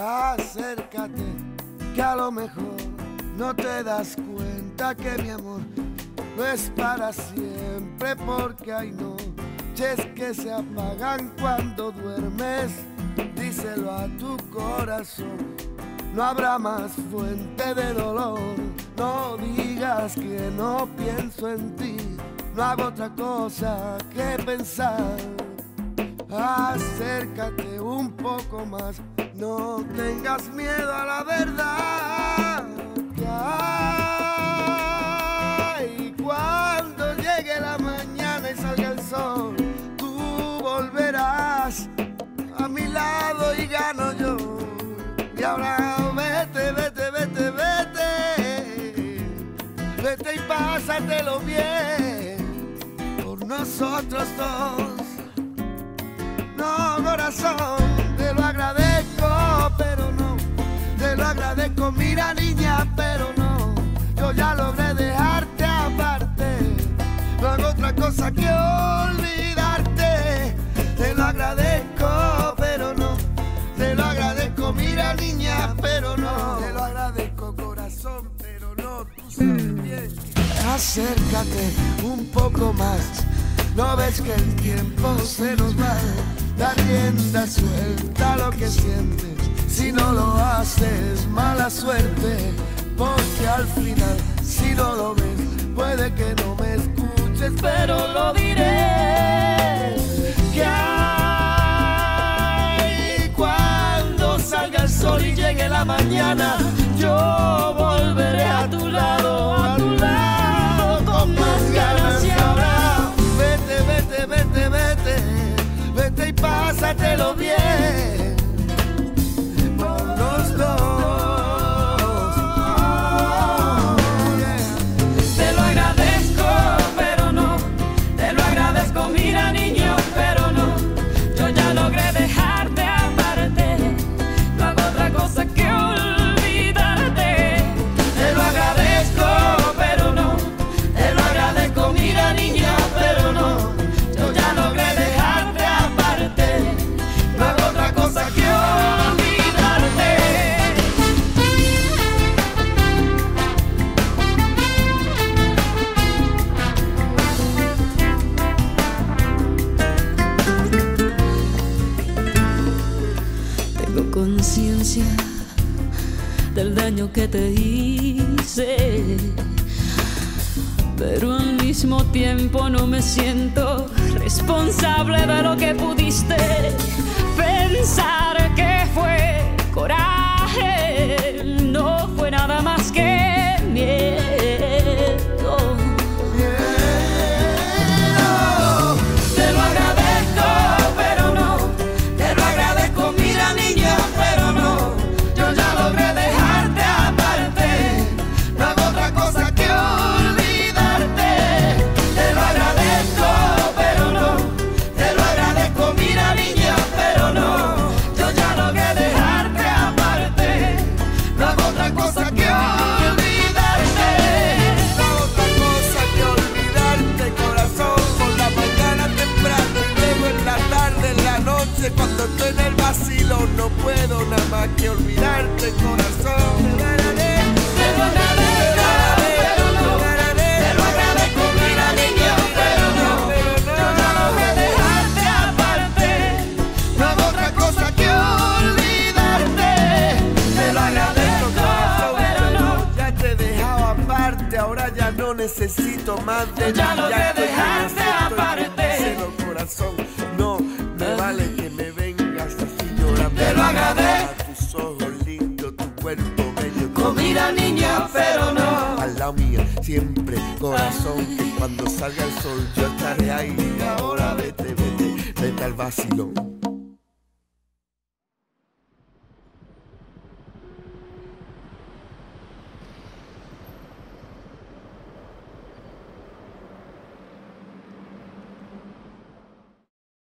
acércate, que a lo mejor no te das cuenta que mi amor no es para siempre porque hay noches que se apagan cuando duermes. Díselo a tu corazón, no habrá más fuente de dolor. No digas que no pienso en ti, no hago otra cosa que pensar. Acércate un poco más no tengas miedo a la verdad. Y cuando llegue la mañana y salga el sol, tú volverás a mi lado y gano yo. Y ahora vete, vete, vete, vete. Vete y pásatelo bien por nosotros dos. Mira niña, pero no. Yo ya logré dejarte aparte. No hago otra cosa que olvidarte. Te lo agradezco, pero no. Te lo agradezco, mira niña, pero no. Te lo agradezco, corazón, pero no. Tú sabes bien. Acércate un poco más. No ves que el tiempo se nos va. La rienda suelta lo que sientes haces, mala suerte, porque al final, si no lo ves, puede que no me escuches, pero lo diré. Que hay cuando salga el sol y llegue la mañana, yo que te hice. Pero al mismo tiempo no me siento responsable de lo que pudiste pensar que fue coraje. Ahora ya no necesito más de ti. Ya logré dejarte aparte. corazón, no me vale que me te lo agradezco. Tus ojos lindos, tu cuerpo bello. Comida niña, pero no. Al lado mío, siempre, corazón. Que cuando salga el sol yo estaré ahí. Ahora vete, vete, vete al vacilón